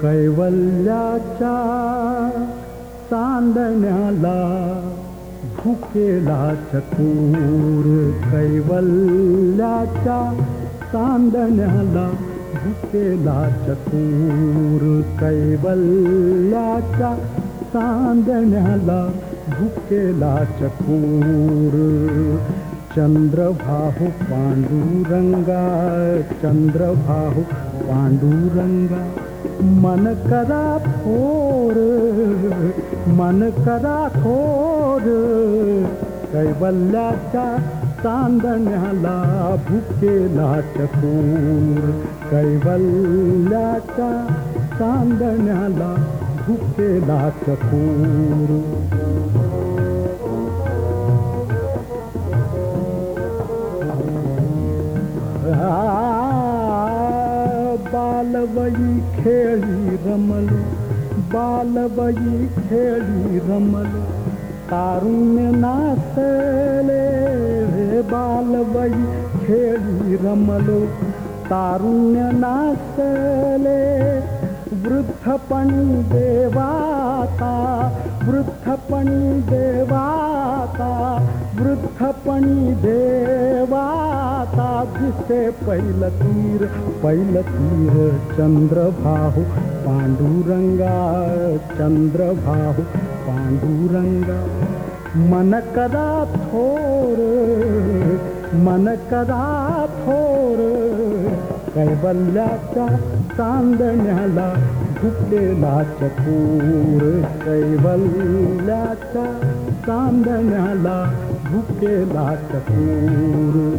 कैवल्याच्या चांदण्याला भुकेला कैवल्याच्या चांदण्याला भुकेला चकूर कैवल्याच्या चांदण्याला भुकेला चकूर चंद्रभाहू पांडुरंगा चंद्रभाहू पांडुरंगा मन करा थोर मन करा थोर। कैवल्याच्या चांदण्याला भुकेला चकूर कैवल्याच्या चांदण्याला भुकेला चकूर मलो बलैखेडी रमलो तारुण्य ना बलखी रमलो तारुण्य ना वृद्धपणिवाता वृद्धपणि देवा दिसे पैल तीर पैल तीर चंद्रभाहू, पांडुरंगा चंद्रभाहू, पांडुरंगा। मन कदा थोर, मन कदा थोर, कैवल्याच्या चांदण्याला झुकलेला चकूर कैवल्याच्या चांदण्याला झुकेला चकूर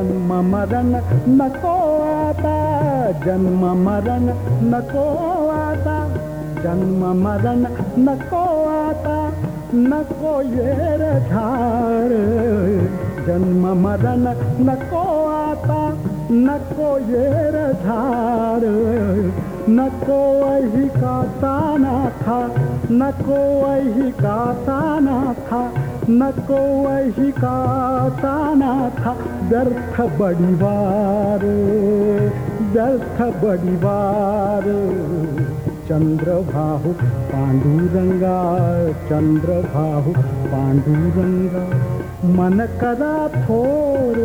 जन्म मरण नको आता, जन्म मरण नको आता, जन्म मरण नको आता नको येर झार, जन्म मरण नको आता नको येर झार नको वही का ताना था नको वही का ताना था। वही का ताना था व्यर्थ बड़ीवार व्यर्थ बड़ीवार। चंद्रभाहु पांडुरंगा चंद्रभाहु पांडुरंगा। मन करा थोर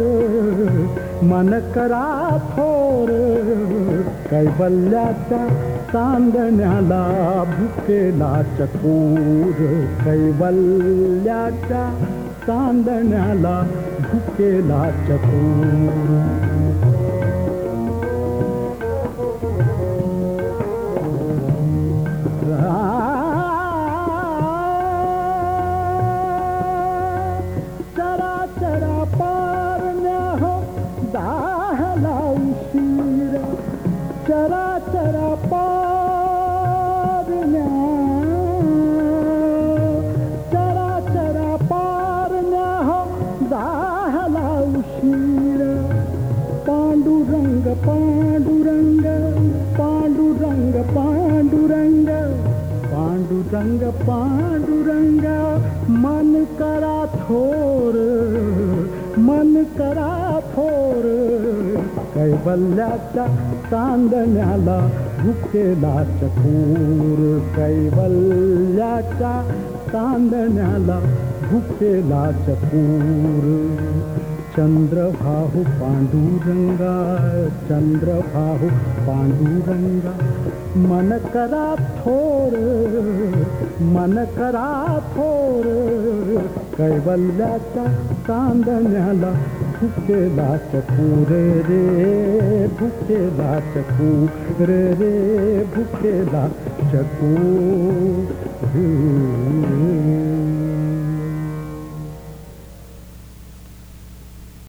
मन करा थोर कैवल्याच्या चांदण्याला भुकेला चकूर कैवल्याच्या चांदण्याला भुकेला चकूर चरा चरा पारण्या पांडुरंग पांडुरंग मन करा थोर मन करा थोर. कैवल्याच्या चांदण्याला भुकेला चकूर. कैवल्याच्या चांदण्याला भुकेला चकूर. चंद्रभाहु पांडुरंगा चंद्रभाहु पांडुरंगा। मन करा थोर, मन करा थोर कैवल्याच्या चांदण्याला भुकेला चकूर रे भुकेला चकूर रे भुकेला चकूर